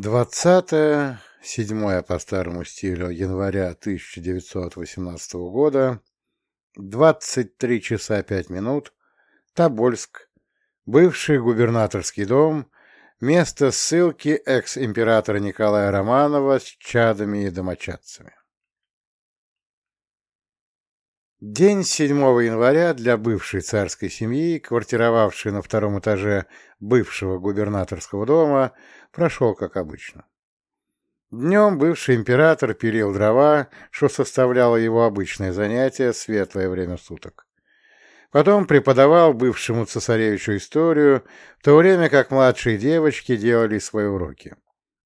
20 седьмое по старому стилю января 1918 года, 23 часа 5 минут, Тобольск, бывший губернаторский дом, место ссылки экс-императора Николая Романова с чадами и домочадцами. День 7 января для бывшей царской семьи, квартировавшей на втором этаже бывшего губернаторского дома, прошел как обычно. Днем бывший император пилил дрова, что составляло его обычное занятие светлое время суток. Потом преподавал бывшему цесаревичу историю, в то время как младшие девочки делали свои уроки,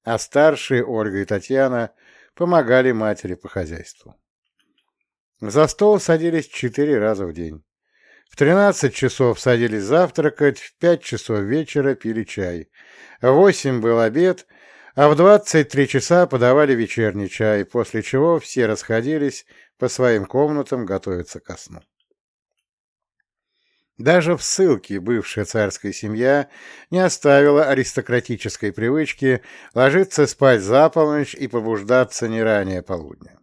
а старшие, Ольга и Татьяна, помогали матери по хозяйству. За стол садились четыре раза в день. В тринадцать часов садились завтракать, в пять часов вечера пили чай. В восемь был обед, а в двадцать три часа подавали вечерний чай, после чего все расходились по своим комнатам готовиться ко сну. Даже в ссылке бывшая царская семья не оставила аристократической привычки ложиться спать за полночь и побуждаться не ранее полудня.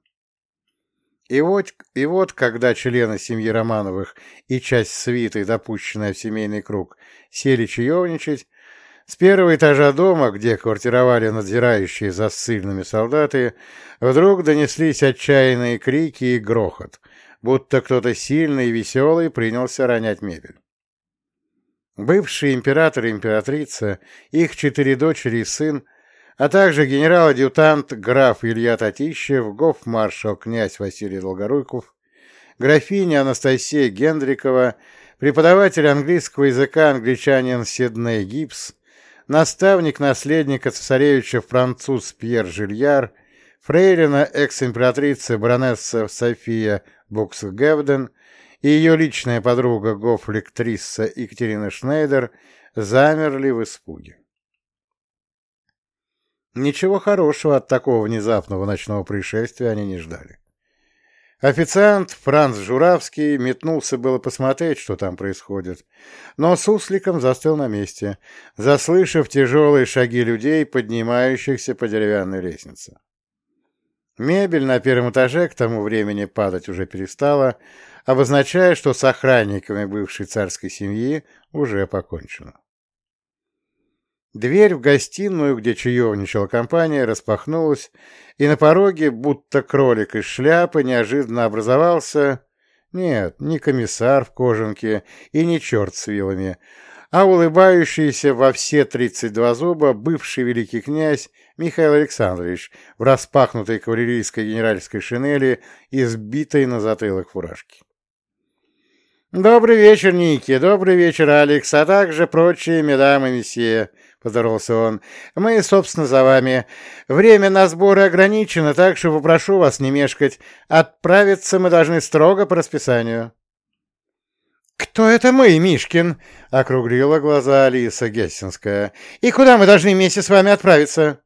И вот, и вот, когда члены семьи Романовых и часть свиты, допущенная в семейный круг, сели чаевничать, с первого этажа дома, где квартировали надзирающие за ссыльными солдаты, вдруг донеслись отчаянные крики и грохот, будто кто-то сильный и веселый принялся ронять мебель. Бывший император и императрица, их четыре дочери и сын а также генерал-адъютант граф Илья Татищев, гоф-маршал князь Василий Долгоруков, графиня Анастасия Гендрикова, преподаватель английского языка англичанин Сидней Гибс, наставник наследника цесаревича француз Пьер Жильяр, фрейлина экс-императрица баронесса София Буксгевден и ее личная подруга гоф-лектриса Екатерина Шнейдер замерли в испуге. Ничего хорошего от такого внезапного ночного происшествия они не ждали. Официант Франц Журавский метнулся было посмотреть, что там происходит, но с сусликом застыл на месте, заслышав тяжелые шаги людей, поднимающихся по деревянной лестнице. Мебель на первом этаже к тому времени падать уже перестала, обозначая, что с охранниками бывшей царской семьи уже покончено. Дверь в гостиную, где чаевничала компания, распахнулась, и на пороге, будто кролик из шляпы, неожиданно образовался... Нет, не комиссар в кожанке и не черт с вилами, а улыбающийся во все тридцать два зуба бывший великий князь Михаил Александрович в распахнутой кавалерийской генеральской шинели и сбитой на затылок фуражки. «Добрый вечер, Ники, добрый вечер, Алекс, а также прочие медамы месье», — поздоровался он. «Мы, собственно, за вами. Время на сборы ограничено, так что попрошу вас не мешкать. Отправиться мы должны строго по расписанию». «Кто это мы, Мишкин?» — округлила глаза Алиса Гессинская. «И куда мы должны вместе с вами отправиться?»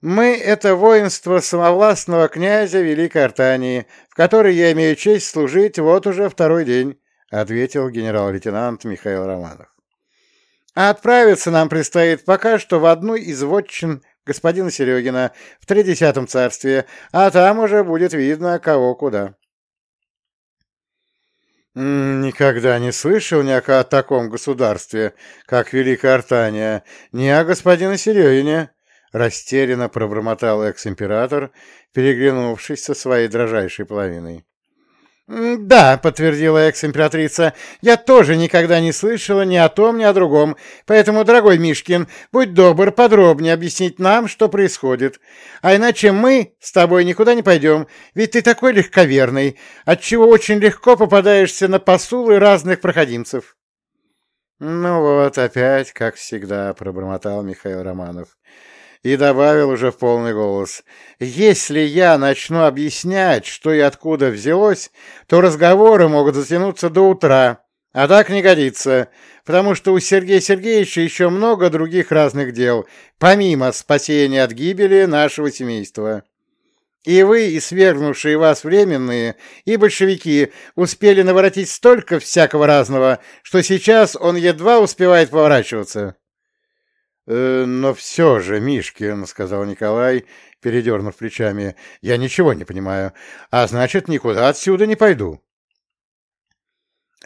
«Мы — это воинство самовластного князя Великой Артании, в которой я имею честь служить вот уже второй день», — ответил генерал-лейтенант Михаил Романов. А отправиться нам предстоит пока что в одну из вотчин господина Серегина в тридесятом царстве, а там уже будет видно, кого куда. «Никогда не слышал ни о таком государстве, как Великая Артания, ни о господине Серегине», — растерянно пробормотал экс-император, переглянувшись со своей дрожайшей половиной. «Да», — подтвердила экс-императрица, — «я тоже никогда не слышала ни о том, ни о другом, поэтому, дорогой Мишкин, будь добр подробнее объяснить нам, что происходит. А иначе мы с тобой никуда не пойдем, ведь ты такой легковерный, отчего очень легко попадаешься на посулы разных проходимцев». «Ну вот, опять, как всегда», — пробормотал Михаил Романов и добавил уже в полный голос. «Если я начну объяснять, что и откуда взялось, то разговоры могут затянуться до утра, а так не годится, потому что у Сергея Сергеевича еще много других разных дел, помимо спасения от гибели нашего семейства». И вы, и свергнувшие вас временные, и большевики успели наворотить столько всякого разного, что сейчас он едва успевает поворачиваться. Э, «Но все же, Мишкин», — сказал Николай, передернув плечами, — «я ничего не понимаю, а значит, никуда отсюда не пойду».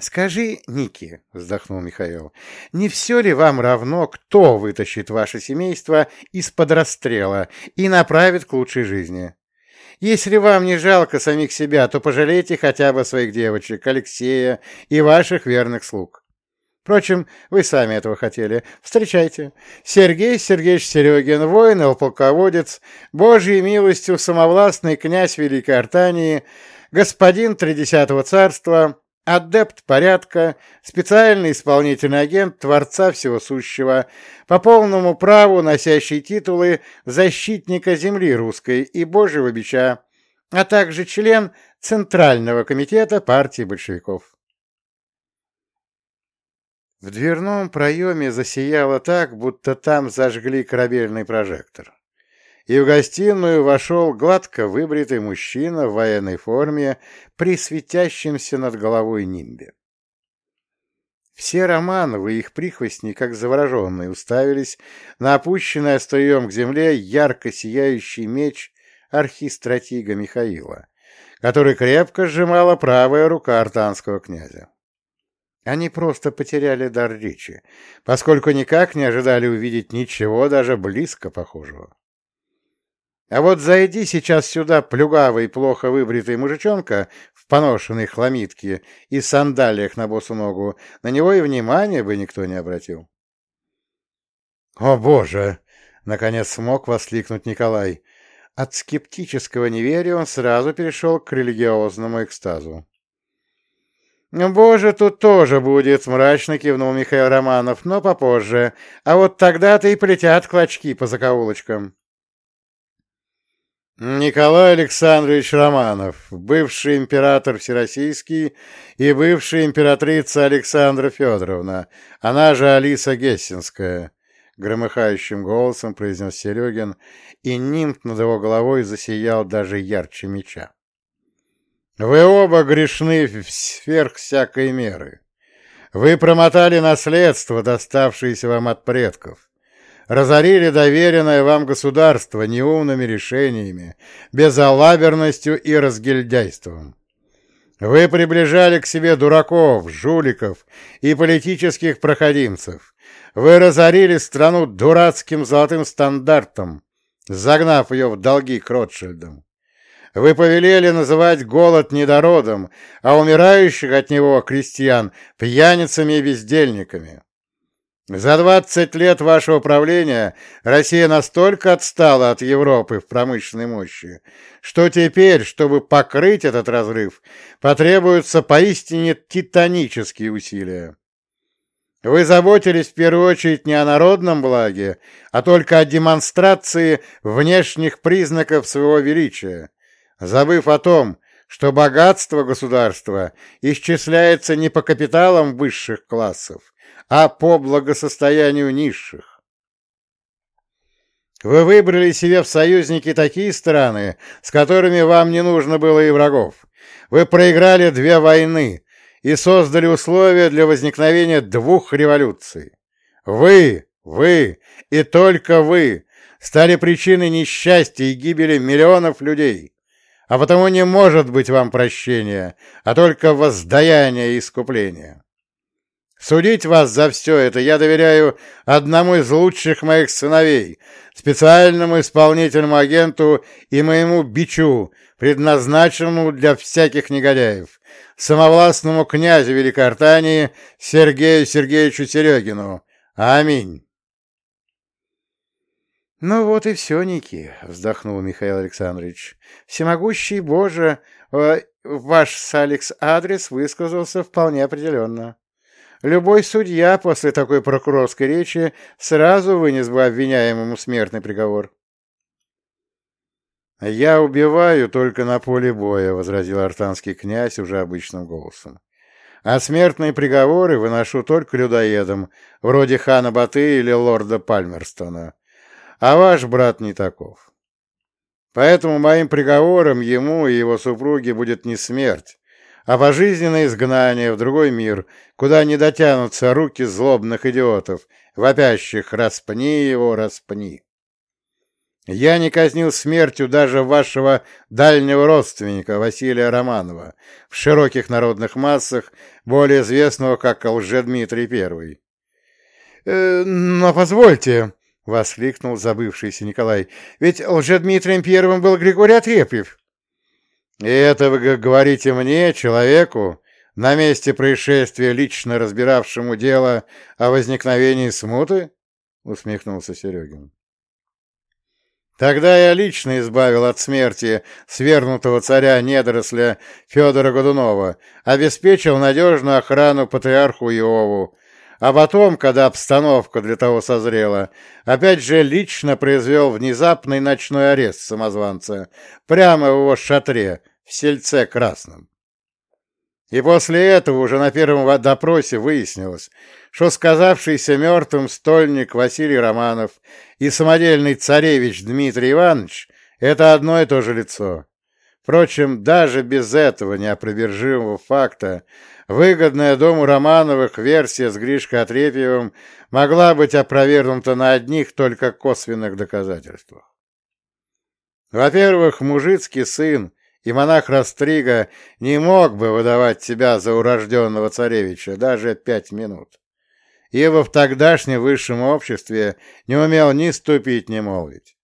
«Скажи, Ники», — вздохнул Михаил, — «не все ли вам равно, кто вытащит ваше семейство из-под расстрела и направит к лучшей жизни? Если вам не жалко самих себя, то пожалейте хотя бы своих девочек, Алексея и ваших верных слуг. Впрочем, вы сами этого хотели. Встречайте. Сергей Сергеевич Серегин, воин и полководец, Божьей милостью самовластный князь Великой Артании, господин Тридесятого царства, адепт порядка, специальный исполнительный агент Творца Всего Сущего, по полному праву носящий титулы защитника земли русской и Божьего бича, а также член Центрального комитета партии большевиков. В дверном проеме засияло так, будто там зажгли корабельный прожектор. И в гостиную вошел гладко выбритый мужчина в военной форме при светящемся над головой нимбе. Все Романовы и их прихвостни, как завороженные, уставились на опущенный острием к земле ярко сияющий меч архистратига Михаила, который крепко сжимала правая рука артанского князя. Они просто потеряли дар речи, поскольку никак не ожидали увидеть ничего даже близко похожего. А вот зайди сейчас сюда плюгавый, плохо выбритый мужичонка в поношенной хламидке и сандалиях на босу ногу, на него и внимания бы никто не обратил. «О, Боже!» — наконец смог воскликнуть Николай. От скептического неверия он сразу перешел к религиозному экстазу. «Боже, тут тоже будет», — мрачно кивнул Михаил Романов, — «но попозже. А вот тогда-то и полетят клочки по закоулочкам». Николай Александрович Романов, бывший император Всероссийский и бывшая императрица Александра Федоровна, она же Алиса Гессинская, громыхающим голосом произнес Серегин, и нимф над его головой засиял даже ярче меча. Вы оба грешны сверх всякой меры. Вы промотали наследство, доставшееся вам от предков. Разорили доверенное вам государство неумными решениями, безалаберностью и разгильдяйством. Вы приближали к себе дураков, жуликов и политических проходимцев. Вы разорили страну дурацким золотым стандартом, загнав ее в долги к Ротшильдам. Вы повелели называть голод недородом, а умирающих от него крестьян пьяницами и бездельниками. За двадцать лет вашего правления Россия настолько отстала от Европы в промышленной мощи, что теперь, чтобы покрыть этот разрыв, потребуются поистине титанические усилия. Вы заботились в первую очередь не о народном благе, а только о демонстрации внешних признаков своего величия, забыв о том, что богатство государства исчисляется не по капиталам высших классов, а по благосостоянию низших. Вы выбрали себе в союзники такие страны, с которыми вам не нужно было и врагов. Вы проиграли две войны и создали условия для возникновения двух революций. Вы, вы и только вы стали причиной несчастья и гибели миллионов людей а потому не может быть вам прощения, а только воздаяние и искупление. Судить вас за все это я доверяю одному из лучших моих сыновей, специальному исполнительному агенту и моему бичу, предназначенному для всяких негодяев, самовластному князю Великой Сергею Сергеевичу Серегину. Аминь. «Ну вот и все, Ники», — вздохнул Михаил Александрович. «Всемогущий Боже, э, ваш с Алекс адрес высказался вполне определенно. Любой судья после такой прокурорской речи сразу вынес бы обвиняемому смертный приговор». «Я убиваю только на поле боя», — возразил артанский князь уже обычным голосом. «А смертные приговоры выношу только людоедам, вроде хана Баты или лорда Пальмерстона» а ваш брат не таков. Поэтому моим приговором ему и его супруге будет не смерть, а пожизненное изгнание в другой мир, куда не дотянутся руки злобных идиотов, вопящих «распни его, распни». Я не казнил смертью даже вашего дальнего родственника Василия Романова, в широких народных массах, более известного как Лжедмитрий Первый. «Э, «Но позвольте», — воскликнул забывшийся Николай, — «ведь Лжедмитрием Первым был Григорий Отрепьев». «И это вы говорите мне, человеку, на месте происшествия, лично разбиравшему дело о возникновении смуты?» — усмехнулся Серегин. Тогда я лично избавил от смерти свергнутого царя-недоросля Федора Годунова, обеспечил надежную охрану патриарху Иову, а потом, когда обстановка для того созрела, опять же лично произвел внезапный ночной арест самозванца прямо в его шатре в Сельце Красном. И после этого уже на первом допросе выяснилось, что сказавшийся мертвым стольник Василий Романов и самодельный царевич Дмитрий Иванович — это одно и то же лицо. Впрочем, даже без этого неопровержимого факта выгодная дому Романовых версия с Гришкой Отрепьевым могла быть опровергнута на одних только косвенных доказательствах. Во-первых, мужицкий сын и монах Растрига не мог бы выдавать себя за урожденного царевича даже пять минут, ибо в тогдашнем высшем обществе не умел ни ступить, ни молвить.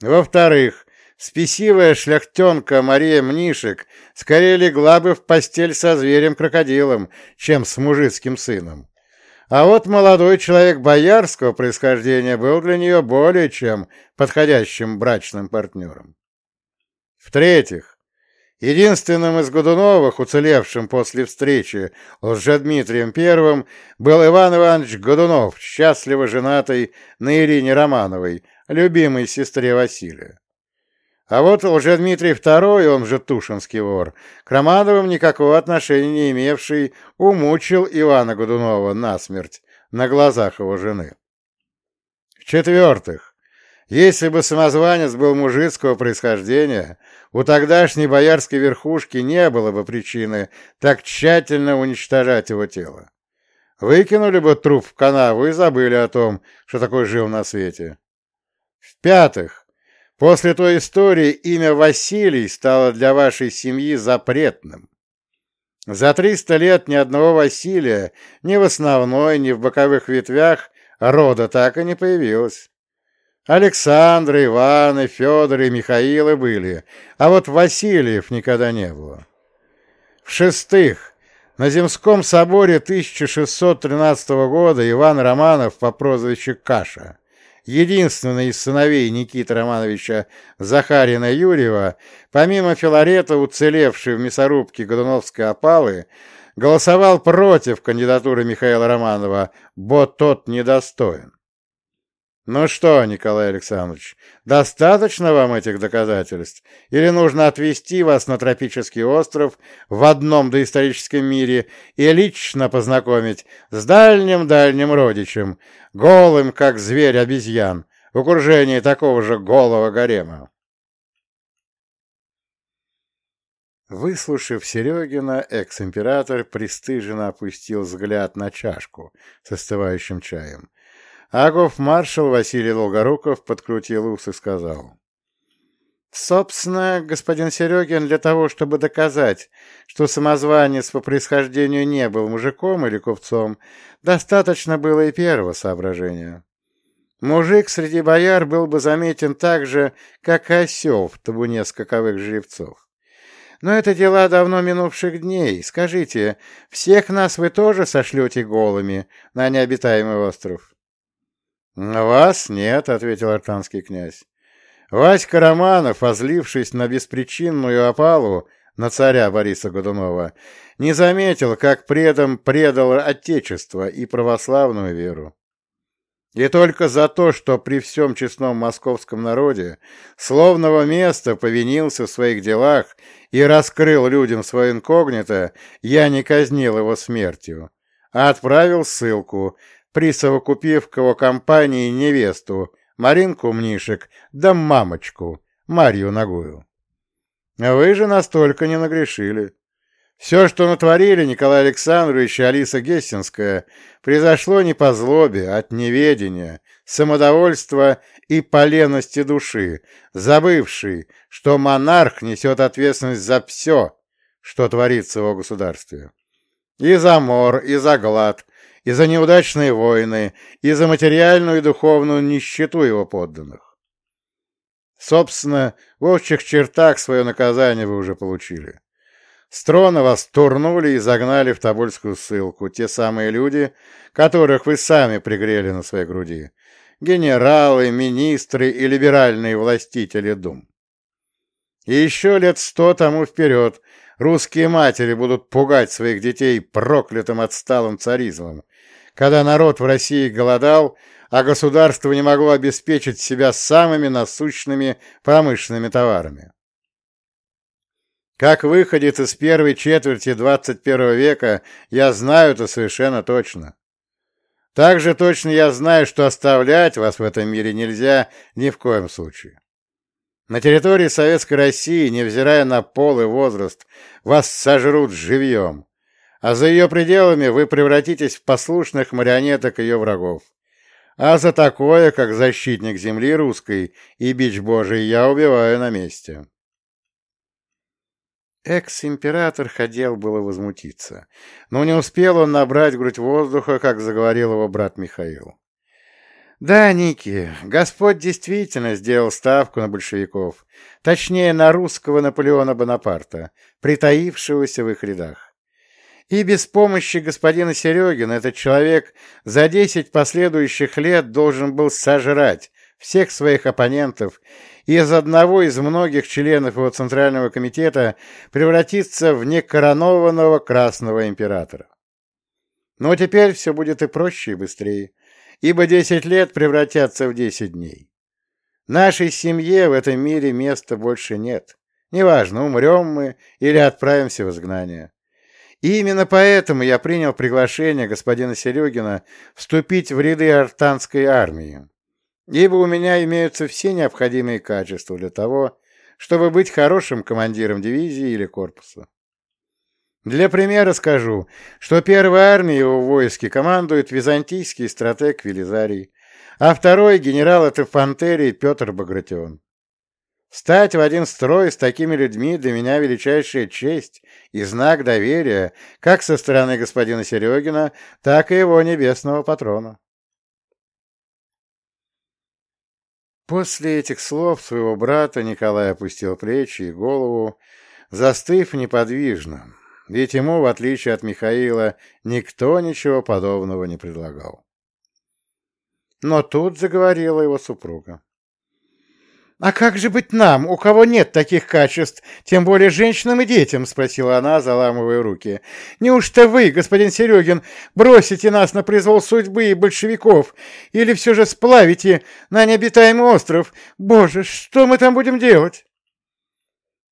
Во-вторых, спесивая шляхтенка Мария Мнишек скорее легла бы в постель со зверем-крокодилом, чем с мужицким сыном. А вот молодой человек боярского происхождения был для нее более чем подходящим брачным партнером. В-третьих, единственным из Годуновых, уцелевшим после встречи с Дмитрием Первым, был Иван Иванович Годунов, счастливо женатый на Ирине Романовой, любимой сестре Василия. А вот Лжедмитрий II, он же Тушинский вор, к Романовым никакого отношения не имевший, умучил Ивана Годунова насмерть на глазах его жены. В-четвертых, если бы самозванец был мужицкого происхождения, у тогдашней боярской верхушки не было бы причины так тщательно уничтожать его тело. Выкинули бы труп в канаву и забыли о том, что такой жил на свете. В-пятых, после той истории имя Василий стало для вашей семьи запретным. За триста лет ни одного Василия ни в основной, ни в боковых ветвях рода так и не появилось. Александры, Иваны, Федоры, Михаилы были, а вот Васильев никогда не было. В-шестых, на Земском соборе 1613 года Иван Романов по прозвищу Каша, единственный из сыновей Никиты Романовича Захарина Юрьева, помимо Филарета, уцелевший в мясорубке Годуновской опалы, голосовал против кандидатуры Михаила Романова, бо тот недостоин. «Ну что, Николай Александрович, достаточно вам этих доказательств? Или нужно отвезти вас на тропический остров в одном доисторическом мире и лично познакомить с дальним-дальним родичем, голым, как зверь обезьян, в окружении такого же голого гарема?» Выслушав Серегина, экс-император пристыженно опустил взгляд на чашку с остывающим чаем Агов маршал Василий Долгоруков подкрутил ус и сказал. Собственно, господин Серегин, для того, чтобы доказать, что самозванец по происхождению не был мужиком или купцом, достаточно было и первого соображения. Мужик среди бояр был бы заметен так же, как и осел в табуне скаковых жеребцов. Но это дела давно минувших дней. Скажите, всех нас вы тоже сошлете голыми на необитаемый остров? «Вас нет», — ответил артанский князь. Васька Романов, озлившись на беспричинную опалу на царя Бориса Годунова, не заметил, как предом предал Отечество и православную веру. И только за то, что при всем честном московском народе словного места повинился в своих делах и раскрыл людям свое инкогнито, я не казнил его смертью, а отправил ссылку, присовокупив к его компании невесту, Маринку Мнишек, да мамочку, Марью Ногую. Вы же настолько не нагрешили. Все, что натворили Николай Александрович и Алиса Гестинская, произошло не по злобе, а от неведения, самодовольства и поленности души, забывшей, что монарх несет ответственность за все, что творится в его государстве. И за мор, и за глад, и за неудачные войны, и за материальную и духовную нищету его подданных. Собственно, в общих чертах свое наказание вы уже получили. С трона вас турнули и загнали в Тобольскую ссылку те самые люди, которых вы сами пригрели на своей груди. Генералы, министры и либеральные властители дум. И еще лет сто тому вперед русские матери будут пугать своих детей проклятым отсталым царизмом, когда народ в России голодал, а государство не могло обеспечить себя самыми насущными промышленными товарами. Как выходит из первой четверти 21 века, я знаю это совершенно точно. Также точно я знаю, что оставлять вас в этом мире нельзя ни в коем случае. На территории Советской России, невзирая на пол и возраст, вас сожрут живьем, а за ее пределами вы превратитесь в послушных марионеток ее врагов. А за такое, как защитник земли русской и бич Божий, я убиваю на месте. Экс-император хотел было возмутиться, но не успел он набрать грудь воздуха, как заговорил его брат Михаил. «Да, Ники, Господь действительно сделал ставку на большевиков, точнее, на русского Наполеона Бонапарта, притаившегося в их рядах. И без помощи господина Серегина этот человек за десять последующих лет должен был сожрать всех своих оппонентов и из одного из многих членов его Центрального комитета превратиться в некоронованного Красного Императора. Но теперь все будет и проще, и быстрее, ибо десять лет превратятся в десять дней. Нашей семье в этом мире места больше нет. Неважно, умрем мы или отправимся в изгнание. И именно поэтому я принял приглашение господина Серегина вступить в ряды артанской армии ибо у меня имеются все необходимые качества для того, чтобы быть хорошим командиром дивизии или корпуса. Для примера скажу, что первой армией в войске командует византийский стратег Велизарий, а второй — генерал от инфантерии Петр Багратион. Стать в один строй с такими людьми для меня величайшая честь и знак доверия как со стороны господина Серегина, так и его небесного патрона. После этих слов своего брата Николай опустил плечи и голову, застыв неподвижно, ведь ему, в отличие от Михаила, никто ничего подобного не предлагал. Но тут заговорила его супруга. «А как же быть нам, у кого нет таких качеств, тем более женщинам и детям?» — спросила она, заламывая руки. «Неужто вы, господин Серегин, бросите нас на произвол судьбы и большевиков? Или все же сплавите на необитаемый остров? Боже, что мы там будем делать?»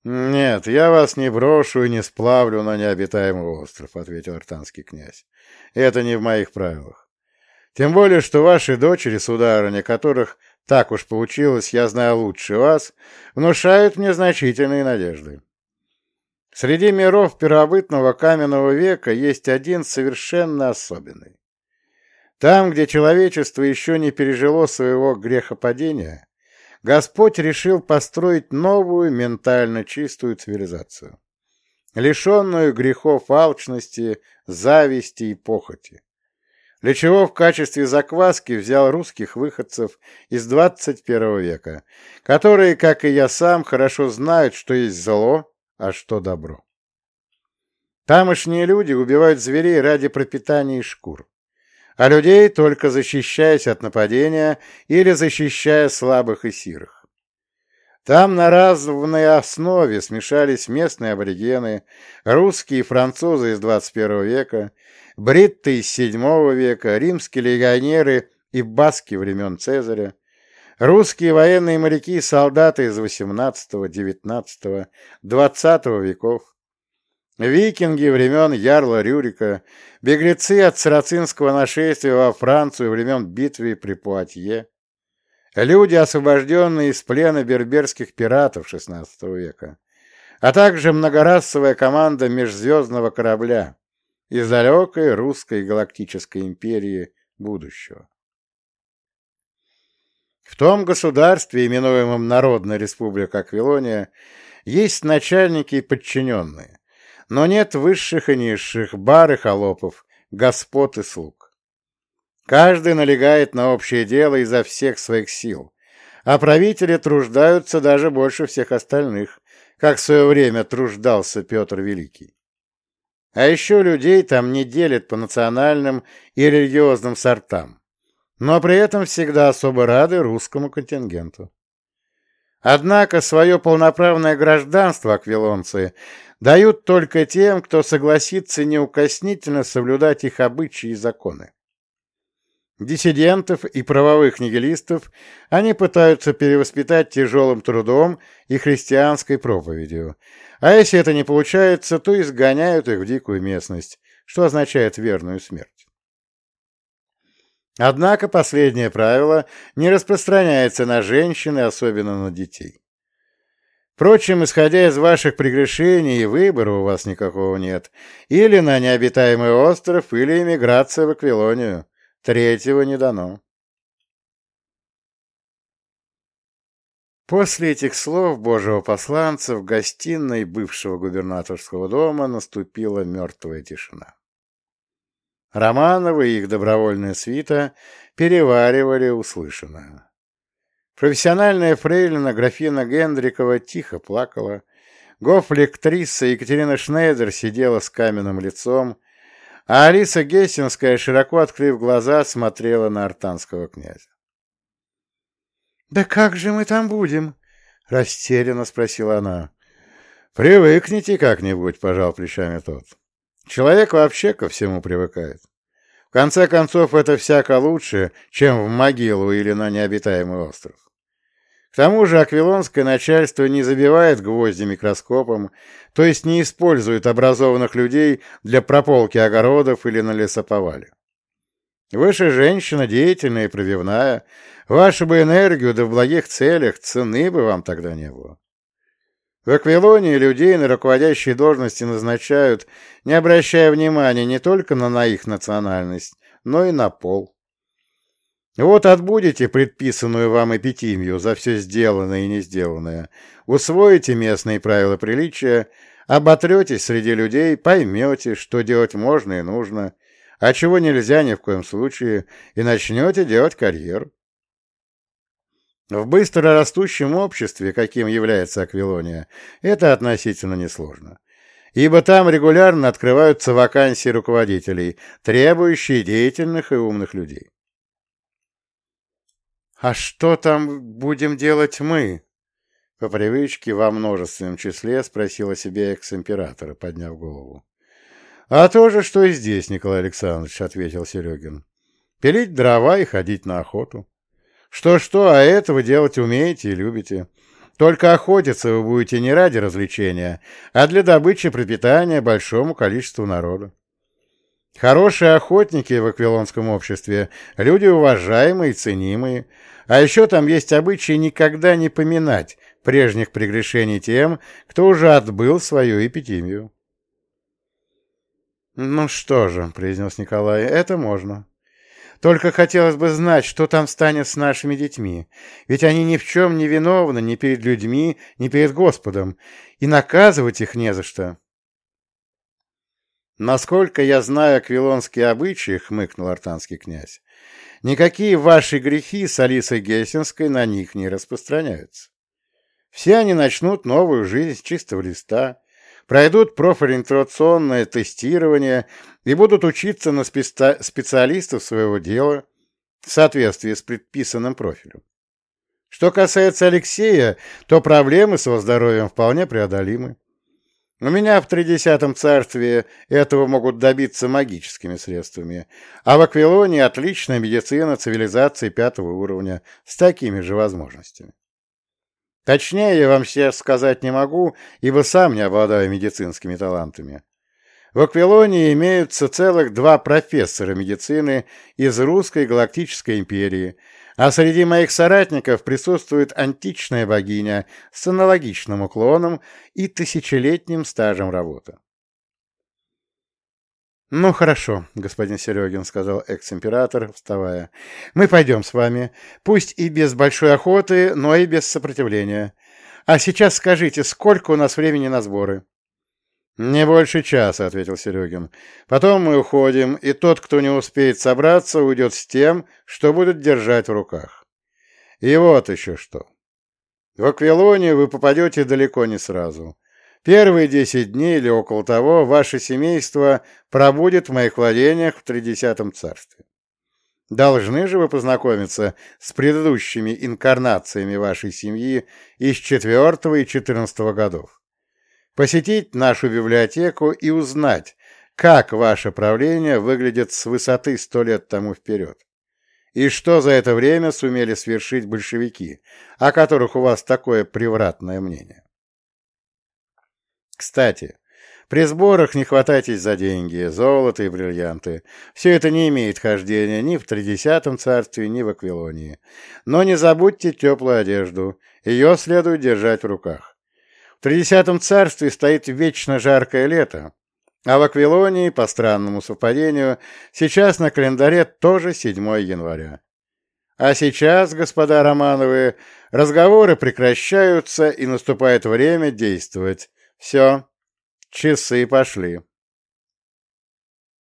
«Нет, я вас не брошу и не сплавлю на необитаемый остров», — ответил артанский князь. «Это не в моих правилах. Тем более, что ваши дочери, сударыня, которых так уж получилось, я знаю лучше вас, внушают мне значительные надежды. Среди миров первобытного каменного века есть один совершенно особенный. Там, где человечество еще не пережило своего грехопадения, Господь решил построить новую ментально чистую цивилизацию, лишенную грехов алчности, зависти и похоти для чего в качестве закваски взял русских выходцев из 21 века, которые, как и я сам, хорошо знают, что есть зло, а что добро. Тамошние люди убивают зверей ради пропитания и шкур, а людей только защищаясь от нападения или защищая слабых и сирых. Там на разной основе смешались местные аборигены, русские и французы из 21 века, бритты из VII века, римские легионеры и баски времен Цезаря, русские военные моряки и солдаты из XVIII, XIX, XX веков, викинги времен Ярла Рюрика, беглецы от сарацинского нашествия во Францию времен битвы при Пуатье, люди, освобожденные из плена берберских пиратов XVI века, а также многорасовая команда межзвездного корабля из далекой русской галактической империи будущего. В том государстве, именуемом Народная Республика Аквилония, есть начальники и подчиненные, но нет высших и низших, бар и холопов, господ и слуг. Каждый налегает на общее дело изо всех своих сил, а правители труждаются даже больше всех остальных, как в свое время труждался Петр Великий. А еще людей там не делят по национальным и религиозным сортам, но при этом всегда особо рады русскому контингенту. Однако свое полноправное гражданство аквилонцы дают только тем, кто согласится неукоснительно соблюдать их обычаи и законы. Диссидентов и правовых нигилистов они пытаются перевоспитать тяжелым трудом и христианской проповедью, а если это не получается, то изгоняют их в дикую местность, что означает верную смерть. Однако последнее правило не распространяется на женщин и особенно на детей. Впрочем, исходя из ваших прегрешений, выбора у вас никакого нет. Или на необитаемый остров, или эмиграция в Аквилонию. Третьего не дано. После этих слов Божьего посланца в гостиной бывшего губернаторского дома наступила мертвая тишина. Романовы и их добровольная свита переваривали услышанное. Профессиональная фрейлина графина Гендрикова тихо плакала. Гофлектриса Екатерина Шнейдер сидела с каменным лицом, а Алиса Гессинская, широко открыв глаза, смотрела на артанского князя. «Да как же мы там будем?» — растерянно спросила она. «Привыкните как-нибудь», — пожал плечами тот. «Человек вообще ко всему привыкает. В конце концов, это всяко лучше, чем в могилу или на необитаемый остров. К тому же аквилонское начальство не забивает гвозди микроскопом, то есть не использует образованных людей для прополки огородов или на лесоповале. Вы же женщина деятельная и пробивная, вашу бы энергию да в благих целях цены бы вам тогда не было. В Аквилонии людей на руководящие должности назначают, не обращая внимания не только на их национальность, но и на пол. Вот отбудете предписанную вам эпитимию за все сделанное и не сделанное, усвоите местные правила приличия, оботретесь среди людей, поймете, что делать можно и нужно, а чего нельзя ни в коем случае, и начнете делать карьеру. В быстро растущем обществе, каким является Аквилония, это относительно несложно, ибо там регулярно открываются вакансии руководителей, требующие деятельных и умных людей. «А что там будем делать мы?» По привычке во множественном числе спросила себе экс-императора, подняв голову. «А то же, что и здесь, Николай Александрович», — ответил Серегин. «Пилить дрова и ходить на охоту. Что-что, а это вы делать умеете и любите. Только охотиться вы будете не ради развлечения, а для добычи пропитания большому количеству народа. Хорошие охотники в аквилонском обществе – люди уважаемые ценимые, а еще там есть обычай никогда не поминать прежних прегрешений тем, кто уже отбыл свою эпитимию. «Ну что же», — произнес Николай, — «это можно. Только хотелось бы знать, что там станет с нашими детьми, ведь они ни в чем не виновны ни перед людьми, ни перед Господом, и наказывать их не за что». «Насколько я знаю аквилонские обычаи», — хмыкнул артанский князь, Никакие ваши грехи с Алисой Гессенской на них не распространяются. Все они начнут новую жизнь с чистого листа, пройдут профориентационное тестирование и будут учиться на специ... специалистов своего дела в соответствии с предписанным профилем. Что касается Алексея, то проблемы с его здоровьем вполне преодолимы. У меня в тридесятом царстве этого могут добиться магическими средствами, а в Аквилоне отличная медицина цивилизации пятого уровня с такими же возможностями. Точнее я вам сейчас сказать не могу, ибо сам не обладаю медицинскими талантами. В Аквилоне имеются целых два профессора медицины из Русской Галактической империи, А среди моих соратников присутствует античная богиня с аналогичным уклоном и тысячелетним стажем работы. «Ну, хорошо, господин Серегин», — сказал экс-император, вставая. «Мы пойдем с вами, пусть и без большой охоты, но и без сопротивления. А сейчас скажите, сколько у нас времени на сборы?» «Не больше часа», — ответил Серегин. «Потом мы уходим, и тот, кто не успеет собраться, уйдет с тем, что будет держать в руках. И вот еще что. В Аквилоне вы попадете далеко не сразу. Первые десять дней или около того ваше семейство пробудет в моих владениях в Тридесятом царстве. Должны же вы познакомиться с предыдущими инкарнациями вашей семьи из четвертого и четырнадцатого годов. Посетить нашу библиотеку и узнать, как ваше правление выглядит с высоты сто лет тому вперед. И что за это время сумели свершить большевики, о которых у вас такое превратное мнение. Кстати, при сборах не хватайтесь за деньги, золото и бриллианты. Все это не имеет хождения ни в Тридесятом царстве, ни в Аквилонии. Но не забудьте теплую одежду, ее следует держать в руках. В Тридесятом царстве стоит вечно жаркое лето, а в Аквилонии, по странному совпадению, сейчас на календаре тоже 7 января. А сейчас, господа Романовы, разговоры прекращаются и наступает время действовать. Все, часы пошли.